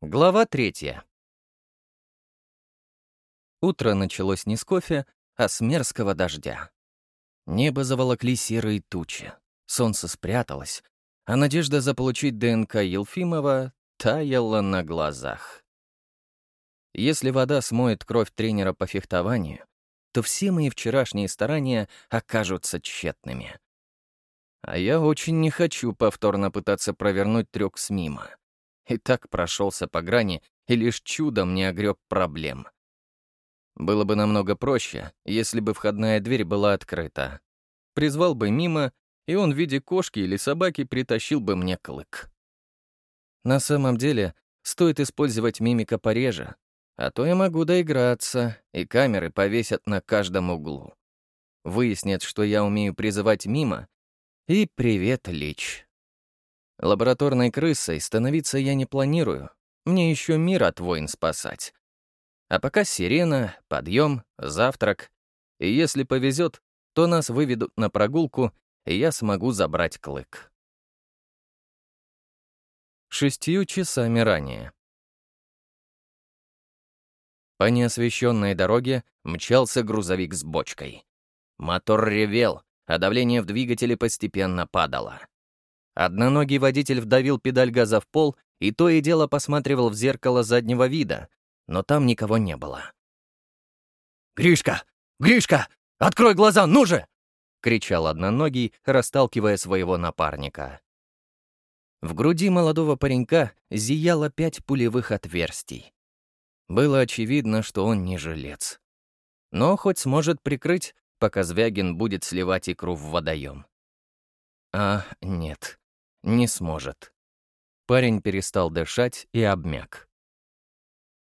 Глава третья. Утро началось не с кофе, а с мерзкого дождя. Небо заволокли серые тучи, солнце спряталось, а надежда заполучить ДНК Елфимова таяла на глазах. Если вода смоет кровь тренера по фехтованию, то все мои вчерашние старания окажутся тщетными. А я очень не хочу повторно пытаться провернуть трюк с мимо. И так прошелся по грани и лишь чудом не огреб проблем. Было бы намного проще, если бы входная дверь была открыта. Призвал бы мимо, и он в виде кошки или собаки притащил бы мне клык. На самом деле, стоит использовать мимика пореже, а то я могу доиграться, и камеры повесят на каждом углу. Выяснят, что я умею призывать мимо, и привет, Лич. Лабораторной крысой становиться я не планирую. Мне еще мир от войн спасать. А пока сирена, подъем, завтрак. И если повезет, то нас выведут на прогулку, и я смогу забрать клык. Шестью часами ранее. По неосвещенной дороге мчался грузовик с бочкой. Мотор ревел, а давление в двигателе постепенно падало. Одноногий водитель вдавил педаль газа в пол и то и дело посматривал в зеркало заднего вида, но там никого не было. «Гришка! Гришка! Открой глаза, ну же!» — кричал одноногий, расталкивая своего напарника. В груди молодого паренька зияло пять пулевых отверстий. Было очевидно, что он не жилец. Но хоть сможет прикрыть, пока Звягин будет сливать икру в водоем. А, нет не сможет. Парень перестал дышать и обмяк.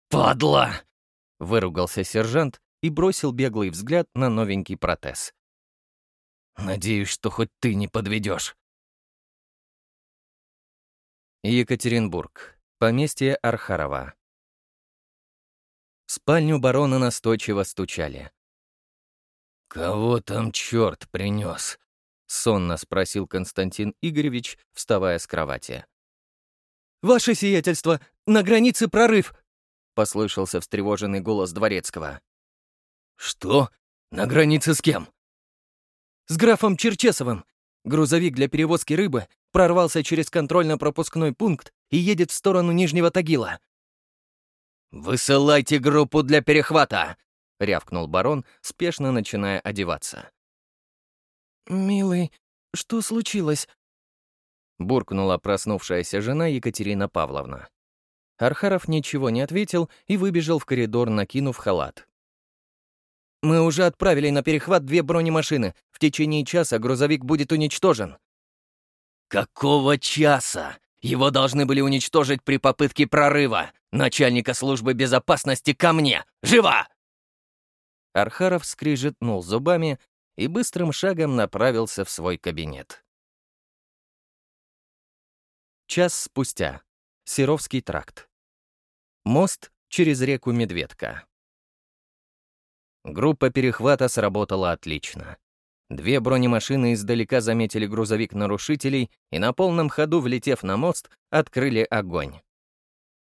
«Падла!» — выругался сержант и бросил беглый взгляд на новенький протез. «Надеюсь, что хоть ты не подведешь. Екатеринбург. Поместье Архарова. В спальню барона настойчиво стучали. «Кого там черт принес? — сонно спросил Константин Игоревич, вставая с кровати. «Ваше сиятельство! На границе прорыв!» — послышался встревоженный голос Дворецкого. «Что? На границе с кем?» «С графом Черчесовым. Грузовик для перевозки рыбы прорвался через контрольно-пропускной пункт и едет в сторону Нижнего Тагила». «Высылайте группу для перехвата!» — рявкнул барон, спешно начиная одеваться. «Милый, что случилось?» Буркнула проснувшаяся жена Екатерина Павловна. Архаров ничего не ответил и выбежал в коридор, накинув халат. «Мы уже отправили на перехват две бронемашины. В течение часа грузовик будет уничтожен». «Какого часа? Его должны были уничтожить при попытке прорыва. Начальника службы безопасности ко мне! Живо!» Архаров скрижетнул зубами и быстрым шагом направился в свой кабинет. Час спустя. Серовский тракт. Мост через реку Медведка. Группа перехвата сработала отлично. Две бронемашины издалека заметили грузовик нарушителей и на полном ходу, влетев на мост, открыли огонь.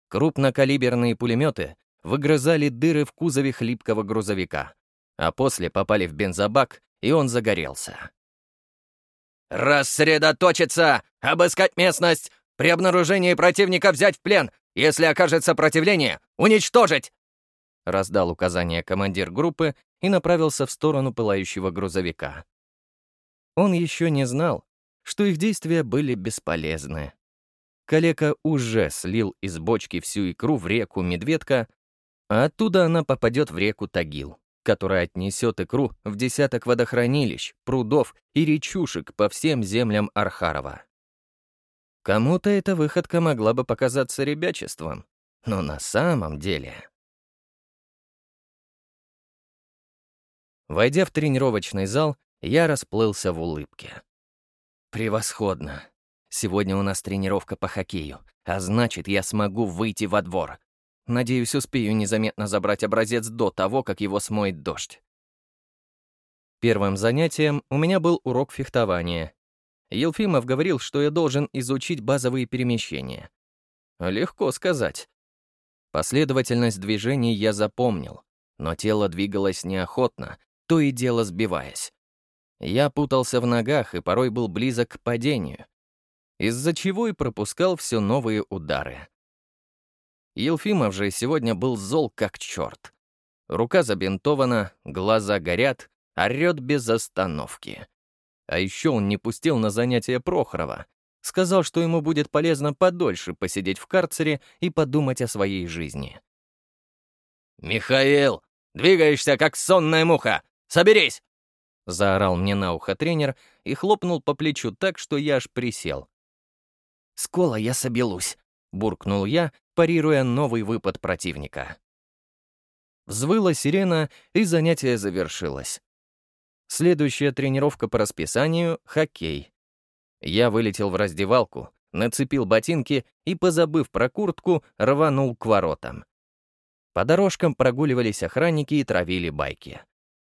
Крупнокалиберные пулеметы выгрызали дыры в кузове хлипкого грузовика, а после попали в бензобак и он загорелся. «Рассредоточиться! Обыскать местность! При обнаружении противника взять в плен! Если окажет сопротивление, уничтожить!» Раздал указание командир группы и направился в сторону пылающего грузовика. Он еще не знал, что их действия были бесполезны. Калека уже слил из бочки всю икру в реку Медведка, а оттуда она попадет в реку Тагил которая отнесет икру в десяток водохранилищ, прудов и речушек по всем землям Архарова. Кому-то эта выходка могла бы показаться ребячеством, но на самом деле... Войдя в тренировочный зал, я расплылся в улыбке. «Превосходно! Сегодня у нас тренировка по хоккею, а значит, я смогу выйти во двор, Надеюсь, успею незаметно забрать образец до того, как его смоет дождь. Первым занятием у меня был урок фехтования. Елфимов говорил, что я должен изучить базовые перемещения. Легко сказать. Последовательность движений я запомнил, но тело двигалось неохотно, то и дело сбиваясь. Я путался в ногах и порой был близок к падению, из-за чего и пропускал все новые удары. Елфимов же сегодня был зол как черт. Рука забинтована, глаза горят, орёт без остановки. А еще он не пустил на занятия Прохорова. Сказал, что ему будет полезно подольше посидеть в карцере и подумать о своей жизни. «Михаил, двигаешься, как сонная муха! Соберись!» Заорал мне на ухо тренер и хлопнул по плечу так, что я аж присел. «Скола я собелусь», — буркнул я, парируя новый выпад противника. Взвыла сирена, и занятие завершилось. Следующая тренировка по расписанию — хоккей. Я вылетел в раздевалку, нацепил ботинки и, позабыв про куртку, рванул к воротам. По дорожкам прогуливались охранники и травили байки.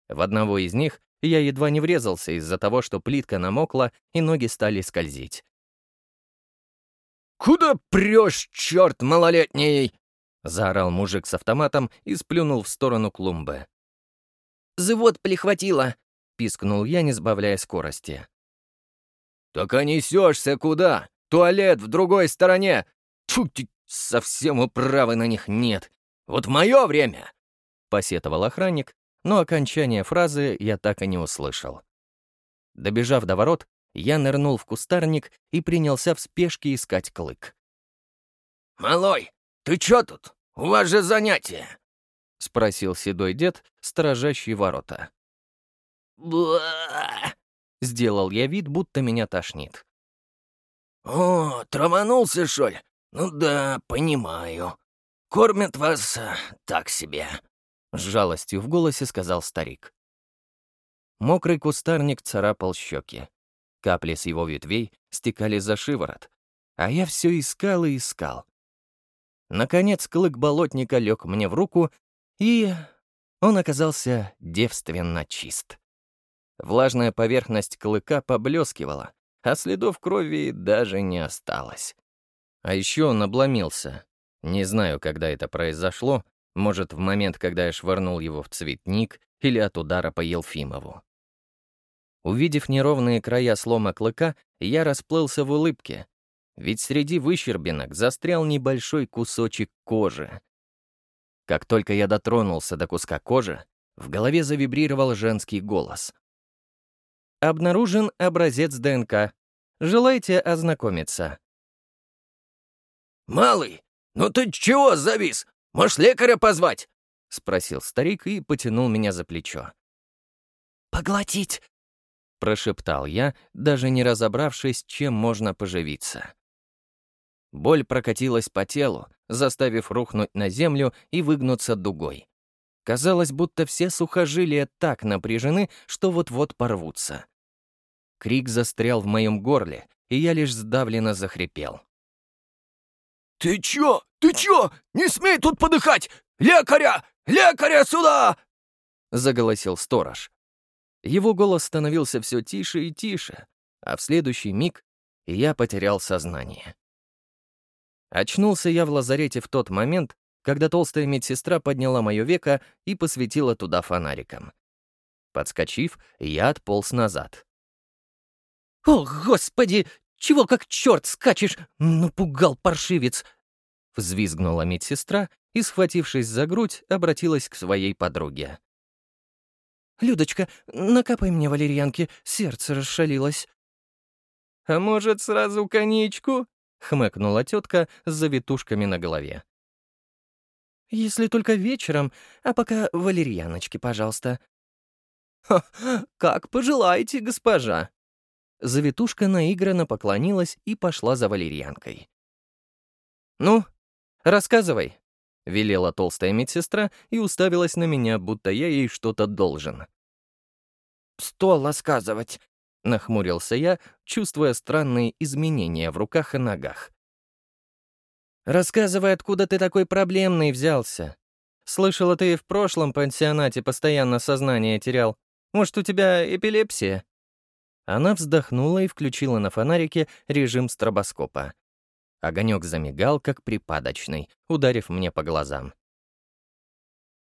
В одного из них я едва не врезался из-за того, что плитка намокла и ноги стали скользить. «Куда прешь, черт малолетний?» — заорал мужик с автоматом и сплюнул в сторону клумбы. «Завод прихватило!» — пискнул я, не сбавляя скорости. «Так а несешься куда? Туалет в другой стороне! Тьфу ты, совсем управы на них нет! Вот мое время!» — посетовал охранник, но окончание фразы я так и не услышал. Добежав до ворот, я нырнул в кустарник и принялся в спешке искать клык. «Малой, ты чё тут? У вас же занятие!» — спросил седой дед, сторожащий ворота. «Бла!» — сделал я вид, будто меня тошнит. «О, траванулся, шоль? Ну да, понимаю. Кормят вас а, так себе», — с жалостью в голосе сказал старик. Мокрый кустарник царапал щеки. Капли с его ветвей стекали за шиворот, а я все искал и искал. Наконец клык болотника лег мне в руку, и он оказался девственно чист. Влажная поверхность клыка поблескивала, а следов крови даже не осталось. А еще он обломился. Не знаю, когда это произошло, может, в момент, когда я швырнул его в цветник или от удара по Елфимову. Увидев неровные края слома клыка, я расплылся в улыбке, ведь среди выщербинок застрял небольшой кусочек кожи. Как только я дотронулся до куска кожи, в голове завибрировал женский голос. «Обнаружен образец ДНК. Желаете ознакомиться?» «Малый, ну ты чего завис? Может, лекаря позвать?» — спросил старик и потянул меня за плечо. «Поглотить!» — прошептал я, даже не разобравшись, чем можно поживиться. Боль прокатилась по телу, заставив рухнуть на землю и выгнуться дугой. Казалось, будто все сухожилия так напряжены, что вот-вот порвутся. Крик застрял в моем горле, и я лишь сдавленно захрипел. «Ты чё? Ты чё? Не смей тут подыхать! Лекаря! Лекаря сюда!» — заголосил сторож. Его голос становился все тише и тише, а в следующий миг я потерял сознание. Очнулся я в лазарете в тот момент, когда толстая медсестра подняла мое веко и посветила туда фонариком. Подскочив, я отполз назад. «О, господи! Чего как черт скачешь? Напугал паршивец!» Взвизгнула медсестра и, схватившись за грудь, обратилась к своей подруге. «Людочка, накапай мне валерьянки, сердце расшалилось». «А может, сразу коньячку?» — хмыкнула тетка с завитушками на голове. «Если только вечером, а пока валерьяночки, пожалуйста». «Ха, как пожелаете, госпожа». Завитушка наигранно поклонилась и пошла за валерьянкой. «Ну, рассказывай», — велела толстая медсестра и уставилась на меня, будто я ей что-то должен. «Что рассказывать?» — нахмурился я, чувствуя странные изменения в руках и ногах. «Рассказывай, откуда ты такой проблемный взялся. Слышала, ты в прошлом пансионате постоянно сознание терял. Может, у тебя эпилепсия?» Она вздохнула и включила на фонарике режим стробоскопа. Огонек замигал, как припадочный, ударив мне по глазам.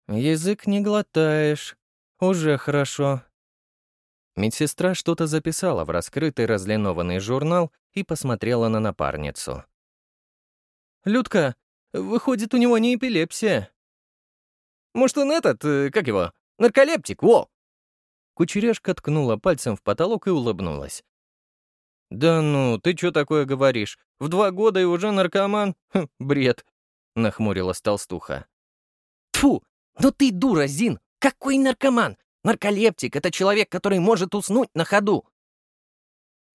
«Язык не глотаешь. Уже хорошо». Медсестра что-то записала в раскрытый разлинованный журнал и посмотрела на напарницу. «Людка, выходит, у него не эпилепсия». «Может, он этот, э, как его, нарколептик, во!» Кучеряшка ткнула пальцем в потолок и улыбнулась. «Да ну, ты что такое говоришь? В два года и уже наркоман? Хм, бред!» — нахмурилась толстуха. Тфу, ну ты дура, Зин! Какой наркоман? Нарколептик — это человек, который может уснуть на ходу!»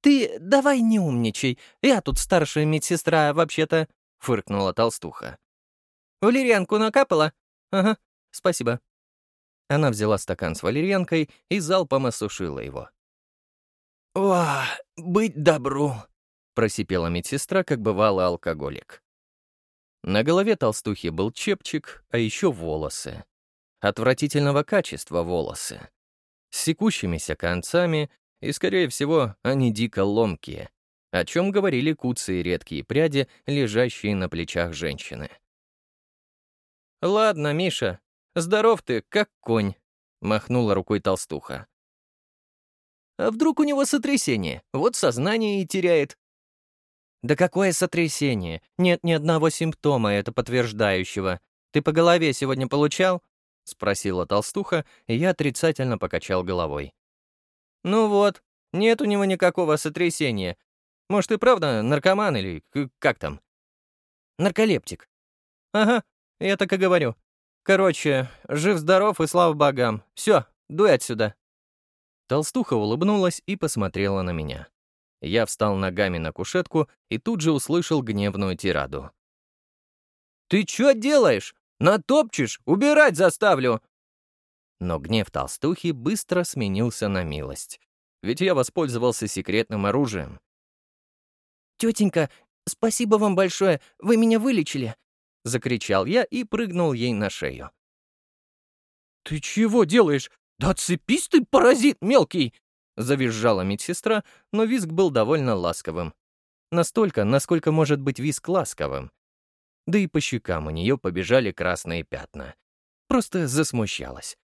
«Ты давай не умничай. Я тут старшая медсестра, вообще-то», — фыркнула толстуха. «Валерьянку накапала? Ага, спасибо». Она взяла стакан с валерьянкой и залпом осушила его. «О, быть добру!» — просипела медсестра, как бывало алкоголик. На голове толстухи был чепчик, а еще волосы. Отвратительного качества волосы. С секущимися концами, и, скорее всего, они дико ломкие, о чем говорили куцы и редкие пряди, лежащие на плечах женщины. «Ладно, Миша, здоров ты, как конь», — махнула рукой толстуха. А вдруг у него сотрясение? Вот сознание и теряет. Да какое сотрясение? Нет ни одного симптома это подтверждающего. Ты по голове сегодня получал? Спросила толстуха, и я отрицательно покачал головой. Ну вот, нет у него никакого сотрясения. Может, и правда наркоман или как там? Нарколептик. Ага, я так и говорю. Короче, жив-здоров и слава богам. Все, дуй отсюда. Толстуха улыбнулась и посмотрела на меня. Я встал ногами на кушетку и тут же услышал гневную тираду. «Ты чё делаешь? Натопчешь? Убирать заставлю!» Но гнев толстухи быстро сменился на милость. Ведь я воспользовался секретным оружием. «Тетенька, спасибо вам большое, вы меня вылечили!» — закричал я и прыгнул ей на шею. «Ты чего делаешь? «Да цепись ты, паразит мелкий!» — завизжала медсестра, но визг был довольно ласковым. Настолько, насколько может быть визг ласковым. Да и по щекам у нее побежали красные пятна. Просто засмущалась.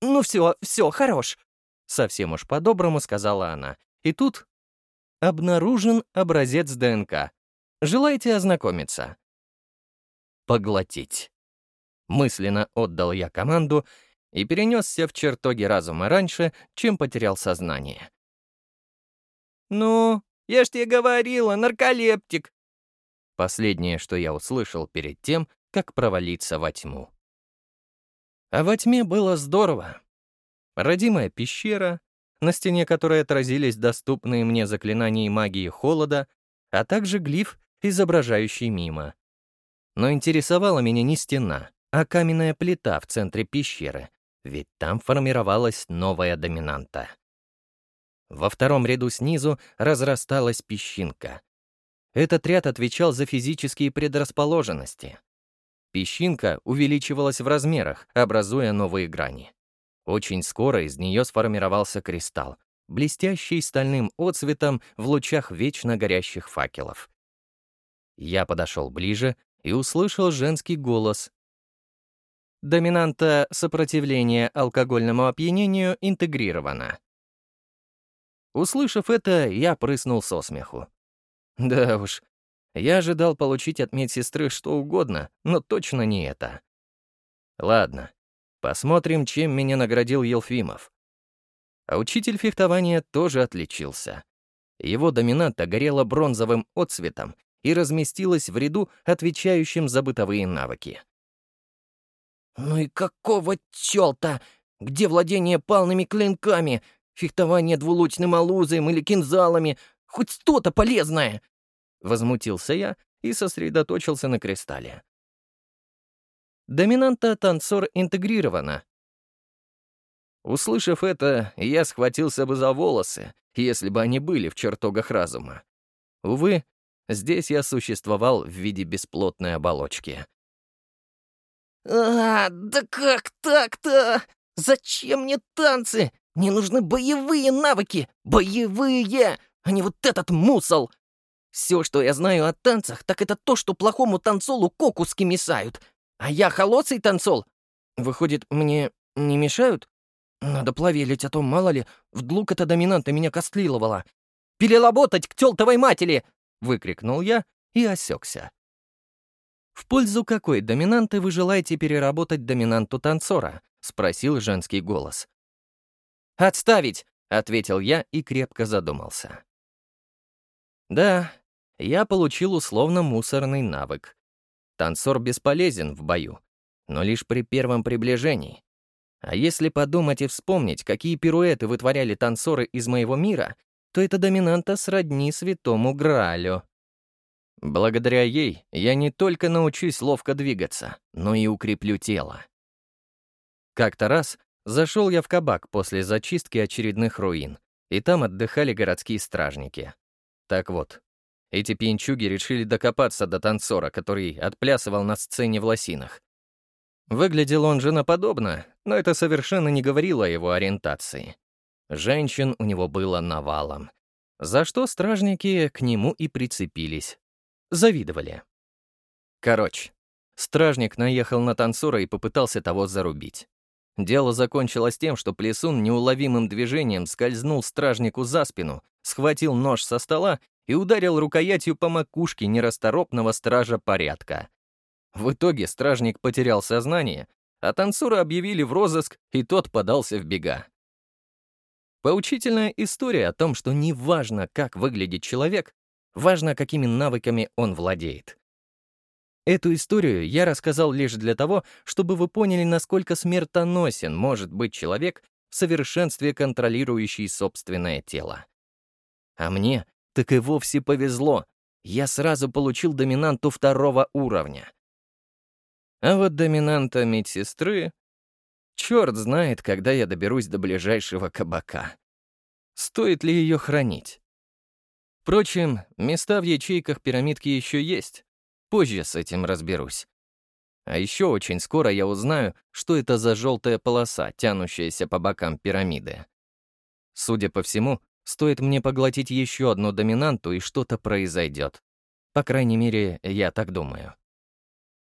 «Ну все, все, хорош!» Совсем уж по-доброму сказала она. И тут обнаружен образец ДНК. Желаете ознакомиться? Поглотить. Мысленно отдал я команду, и перенесся в чертоги разума раньше, чем потерял сознание. «Ну, я ж тебе говорила, нарколептик!» Последнее, что я услышал перед тем, как провалиться во тьму. А во тьме было здорово. Родимая пещера, на стене которой отразились доступные мне заклинания магии холода, а также глиф, изображающий мимо. Но интересовала меня не стена, а каменная плита в центре пещеры, ведь там формировалась новая доминанта. Во втором ряду снизу разрасталась песчинка. Этот ряд отвечал за физические предрасположенности. Песчинка увеличивалась в размерах, образуя новые грани. Очень скоро из нее сформировался кристалл, блестящий стальным отцветом в лучах вечно горящих факелов. Я подошел ближе и услышал женский голос, Доминанта сопротивления алкогольному опьянению интегрирована. Услышав это, я прыснул со смеху. Да уж, я ожидал получить от медсестры что угодно, но точно не это. Ладно, посмотрим, чем меня наградил Елфимов. А учитель фехтования тоже отличился. Его доминанта горела бронзовым отцветом и разместилась в ряду, отвечающим за бытовые навыки. «Ну и какого чёлта? Где владение палными клинками? Фехтование двулучным алузом или кинзалами? Хоть что-то полезное!» Возмутился я и сосредоточился на кристалле. Доминанта танцор интегрирована. Услышав это, я схватился бы за волосы, если бы они были в чертогах разума. Увы, здесь я существовал в виде бесплотной оболочки. «А, да как так-то? Зачем мне танцы? Мне нужны боевые навыки! Боевые, а не вот этот мусол!» Все, что я знаю о танцах, так это то, что плохому танцолу кокуски мешают. А я холодный танцол. Выходит, мне не мешают? Надо плавелить, а то, мало ли, вдруг эта доминанта меня костлиловала. «Перелаботать к тёлтовой матери!» — выкрикнул я и осекся. «В пользу какой доминанты вы желаете переработать доминанту танцора?» — спросил женский голос. «Отставить!» — ответил я и крепко задумался. Да, я получил условно мусорный навык. Танцор бесполезен в бою, но лишь при первом приближении. А если подумать и вспомнить, какие пируэты вытворяли танцоры из моего мира, то эта доминанта сродни святому Граалю. Благодаря ей я не только научусь ловко двигаться, но и укреплю тело. Как-то раз зашел я в кабак после зачистки очередных руин, и там отдыхали городские стражники. Так вот, эти пьянчуги решили докопаться до танцора, который отплясывал на сцене в лосинах. Выглядел он женоподобно, но это совершенно не говорило о его ориентации. Женщин у него было навалом, за что стражники к нему и прицепились. Завидовали. Короче, стражник наехал на танцора и попытался того зарубить. Дело закончилось тем, что Плесун неуловимым движением скользнул стражнику за спину, схватил нож со стола и ударил рукоятью по макушке нерасторопного стража порядка. В итоге стражник потерял сознание, а танцора объявили в розыск, и тот подался в бега. Поучительная история о том, что не важно, как выглядит человек, важно, какими навыками он владеет. Эту историю я рассказал лишь для того, чтобы вы поняли, насколько смертоносен может быть человек в совершенстве контролирующий собственное тело. А мне так и вовсе повезло. Я сразу получил доминанту второго уровня. А вот доминанта медсестры... Черт знает, когда я доберусь до ближайшего кабака. Стоит ли ее хранить? Впрочем, места в ячейках пирамидки еще есть. Позже с этим разберусь. А еще очень скоро я узнаю, что это за желтая полоса, тянущаяся по бокам пирамиды. Судя по всему, стоит мне поглотить еще одну доминанту, и что-то произойдет. По крайней мере, я так думаю.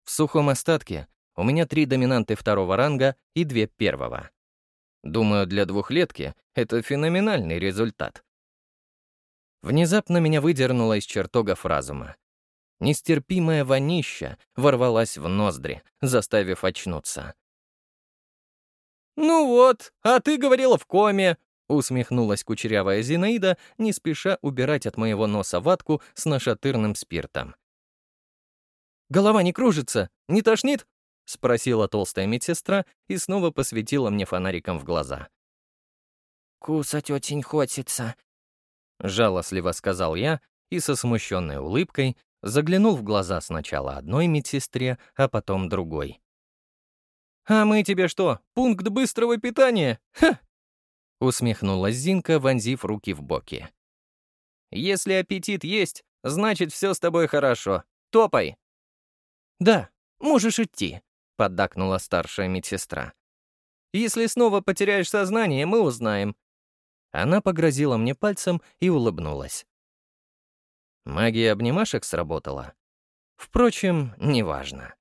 В сухом остатке у меня три доминанты второго ранга и две первого. Думаю, для двухлетки это феноменальный результат. Внезапно меня выдернуло из чертогов разума. Нестерпимая вонища ворвалась в ноздри, заставив очнуться. «Ну вот, а ты говорила в коме!» усмехнулась кучерявая Зинаида, не спеша убирать от моего носа ватку с нашатырным спиртом. «Голова не кружится? Не тошнит?» — спросила толстая медсестра и снова посветила мне фонариком в глаза. «Кусать очень хочется», — жалостливо сказал я и со смущенной улыбкой заглянул в глаза сначала одной медсестре, а потом другой. «А мы тебе что, пункт быстрого питания? Ха!» Усмехнулась Зинка, вонзив руки в боки. «Если аппетит есть, значит, все с тобой хорошо. Топай!» «Да, можешь идти», — поддакнула старшая медсестра. «Если снова потеряешь сознание, мы узнаем». Она погрозила мне пальцем и улыбнулась. Магия обнимашек сработала. Впрочем, неважно.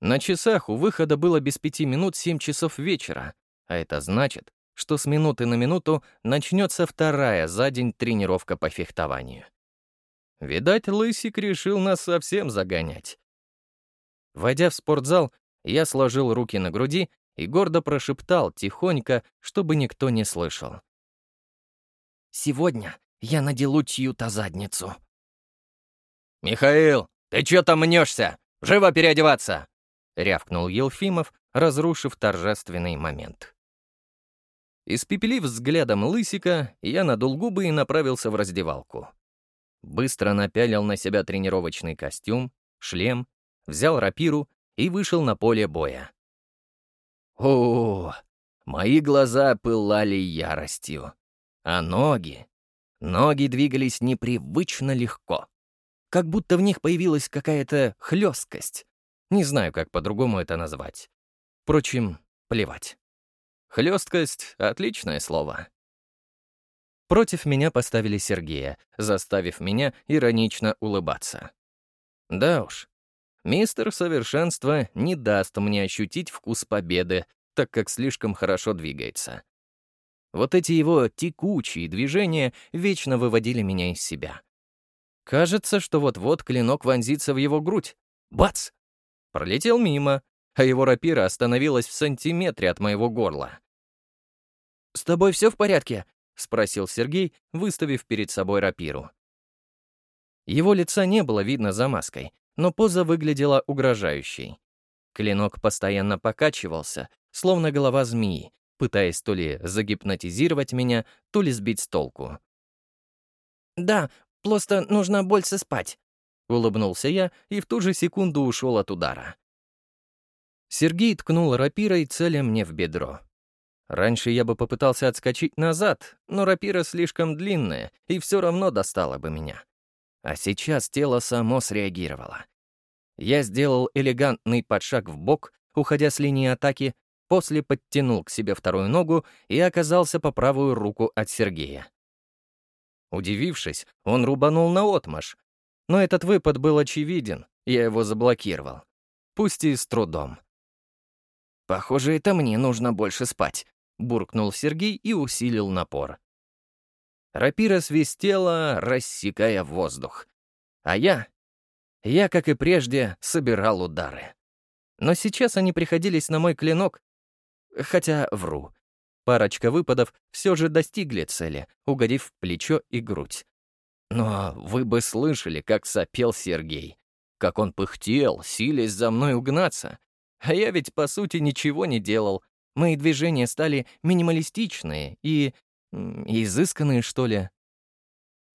На часах у выхода было без пяти минут семь часов вечера, а это значит, что с минуты на минуту начнется вторая за день тренировка по фехтованию. Видать, Лысик решил нас совсем загонять. Войдя в спортзал, я сложил руки на груди и гордо прошептал тихонько, чтобы никто не слышал. «Сегодня я наделу чью-то задницу». «Михаил, ты чё там мнешься? Живо переодеваться!» — рявкнул Елфимов, разрушив торжественный момент. Испепелив взглядом лысика, я надул губы и направился в раздевалку. Быстро напялил на себя тренировочный костюм, шлем взял рапиру и вышел на поле боя. О, мои глаза пылали яростью, а ноги... Ноги двигались непривычно легко, как будто в них появилась какая-то хлесткость. Не знаю, как по-другому это назвать. Впрочем, плевать. Хлесткость — отличное слово. Против меня поставили Сергея, заставив меня иронично улыбаться. Да уж, мистер Совершенство не даст мне ощутить вкус победы, так как слишком хорошо двигается. Вот эти его текучие движения вечно выводили меня из себя. Кажется, что вот-вот клинок вонзится в его грудь. Бац! Пролетел мимо, а его рапира остановилась в сантиметре от моего горла. «С тобой все в порядке?» — спросил Сергей, выставив перед собой рапиру. Его лица не было видно за маской, но поза выглядела угрожающей. Клинок постоянно покачивался, словно голова змеи, пытаясь то ли загипнотизировать меня, то ли сбить с толку. «Да, просто нужно больше спать», — улыбнулся я и в ту же секунду ушел от удара. Сергей ткнул рапирой, целя мне в бедро. Раньше я бы попытался отскочить назад, но рапира слишком длинная и все равно достала бы меня. А сейчас тело само среагировало. Я сделал элегантный подшаг в бок, уходя с линии атаки, после подтянул к себе вторую ногу и оказался по правую руку от Сергея. Удивившись, он рубанул на отмаш, но этот выпад был очевиден, я его заблокировал. Пусть и с трудом. «Похоже, это мне нужно больше спать», — буркнул Сергей и усилил напор. Рапира свистела, рассекая воздух. А я... Я, как и прежде, собирал удары. Но сейчас они приходились на мой клинок. Хотя вру. Парочка выпадов все же достигли цели, угодив в плечо и грудь. Но вы бы слышали, как сопел Сергей. Как он пыхтел, силясь за мной угнаться. А я ведь, по сути, ничего не делал. Мои движения стали минималистичные и... изысканные, что ли.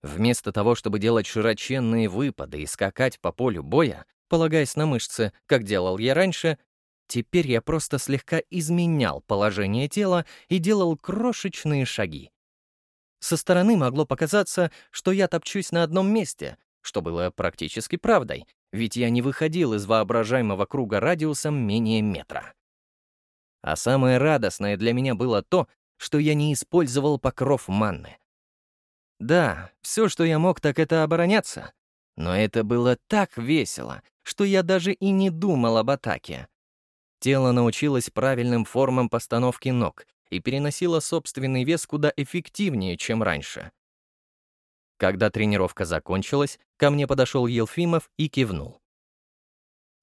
Вместо того, чтобы делать широченные выпады и скакать по полю боя, полагаясь на мышцы, как делал я раньше, теперь я просто слегка изменял положение тела и делал крошечные шаги. Со стороны могло показаться, что я топчусь на одном месте, что было практически правдой, ведь я не выходил из воображаемого круга радиусом менее метра. А самое радостное для меня было то, что я не использовал покров манны. Да, все, что я мог, так это обороняться. Но это было так весело, что я даже и не думал об атаке. Тело научилось правильным формам постановки ног и переносило собственный вес куда эффективнее, чем раньше. Когда тренировка закончилась, ко мне подошел Елфимов и кивнул.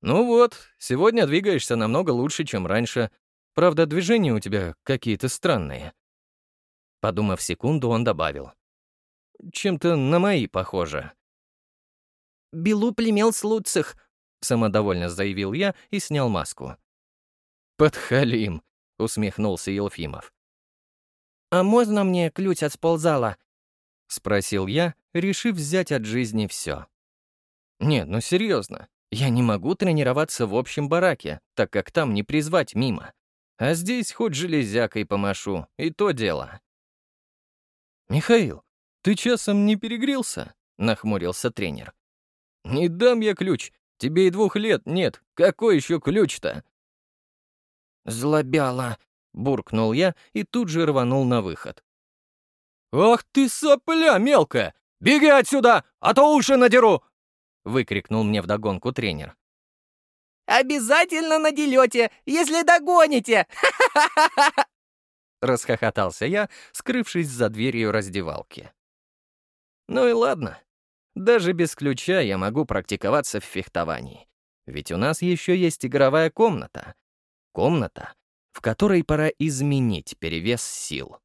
«Ну вот, сегодня двигаешься намного лучше, чем раньше. Правда, движения у тебя какие-то странные». Подумав секунду, он добавил. «Чем-то на мои похоже». «Белу племел слуцах», — самодовольно заявил я и снял маску. «Подхалим», — усмехнулся Елфимов. «А можно мне ключ от сползала?» — спросил я, решив взять от жизни все. «Нет, ну серьезно, я не могу тренироваться в общем бараке, так как там не призвать мимо. А здесь хоть железякой помашу, и то дело». «Михаил, ты часом не перегрелся?» — нахмурился тренер. «Не дам я ключ. Тебе и двух лет нет. Какой еще ключ-то?» «Злобяла!» — буркнул я и тут же рванул на выход. «Ах ты сопля мелкая! Беги отсюда, а то уши надеру!» — выкрикнул мне вдогонку тренер. «Обязательно наделете, если догоните! Расхохотался я, скрывшись за дверью раздевалки. Ну и ладно. Даже без ключа я могу практиковаться в фехтовании. Ведь у нас еще есть игровая комната. Комната, в которой пора изменить перевес сил.